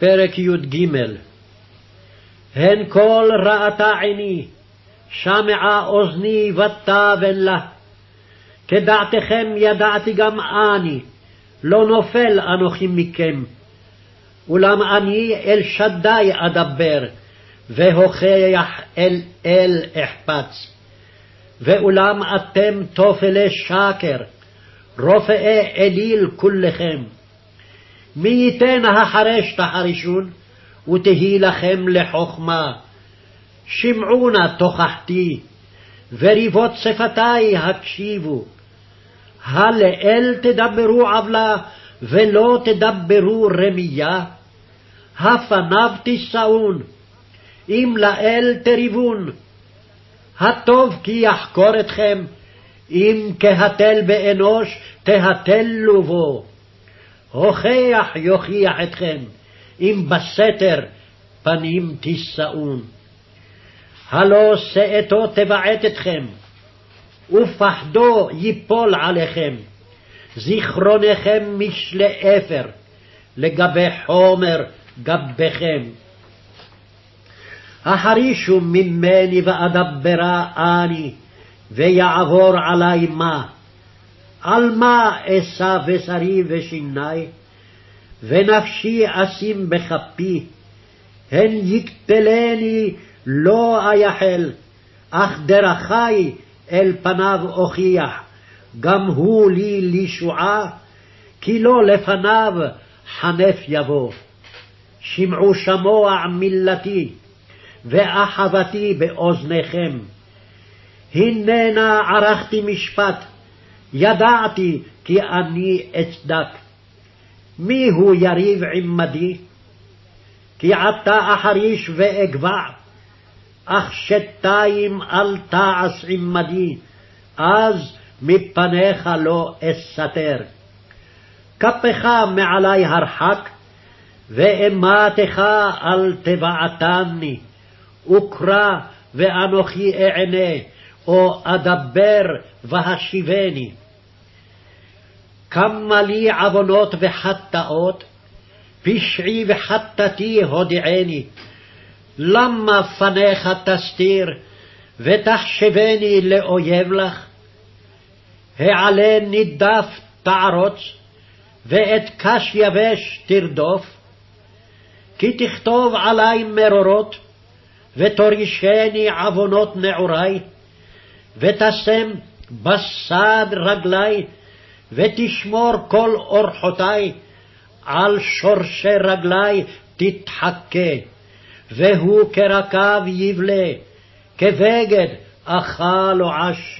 פרק י"ג הן כל ראתה עיני, שמעה אוזני ותבן לה. כדעתכם ידעתי גם אני, לא נופל אנוכי מכם. אולם אני אל שדי אדבר, והוכח אל אל אחפץ. ואולם אתם תופלי שקר, רופאי אליל כולכם. מי ייתן החרש תחרישון, ותהי לכם לחכמה. שמעו נא תוכחתי, וריבות שפתי הקשיבו. הלאל תדברו עוולה, ולא תדברו רמייה? הפניו תישאון, אם לאל תריבון. הטוב כי יחקור אתכם, אם כהתל באנוש תהתלו בו. הוכח יוכיח אתכם, אם בסתר פנים תישאון. הלא שאתו תבעט אתכם, ופחדו ייפול עליכם. זיכרונכם משלי אפר, לגבי חומר גביכם. החרישו ממני ואדברה אני, ויעבור עלי מה. על מה אשא בשרי ושיני, ונפשי אשים בכפי, הן יקטלני לא אייחל, אך דרכי אל פניו אוכיח, גם הוא לי לישועה, כי לא לפניו חנף יבוא. שמעו שמוע מילתי, ואחוותי באוזניכם. הננה ערכתי משפט, ידעתי כי אני אצדק. מי הוא יריב עמדי? כי עתה אחריש ואגבע, אך שתיים אל תעש עמדי, אז מפניך לא אסתר. כפך מעלי הרחק, ואימתך אל תבעתני, וקרא ואנוכי אענה, או אדבר והשיבני. כמה לי עוונות וחטאות, פשעי וחטאתי הודיעני. למה פניך תסתיר, ותחשבני לאויב לך? העלה נידף תערוץ, ואת קש יבש תרדוף? כי תכתוב עלי מרורות, ותורישני עוונות נעורי, ותשם בסד רגלי, ותשמור כל אורחותי, על שורשי רגלי תתחכה, והוא כרקב יבלה, כבגד אכל או עש.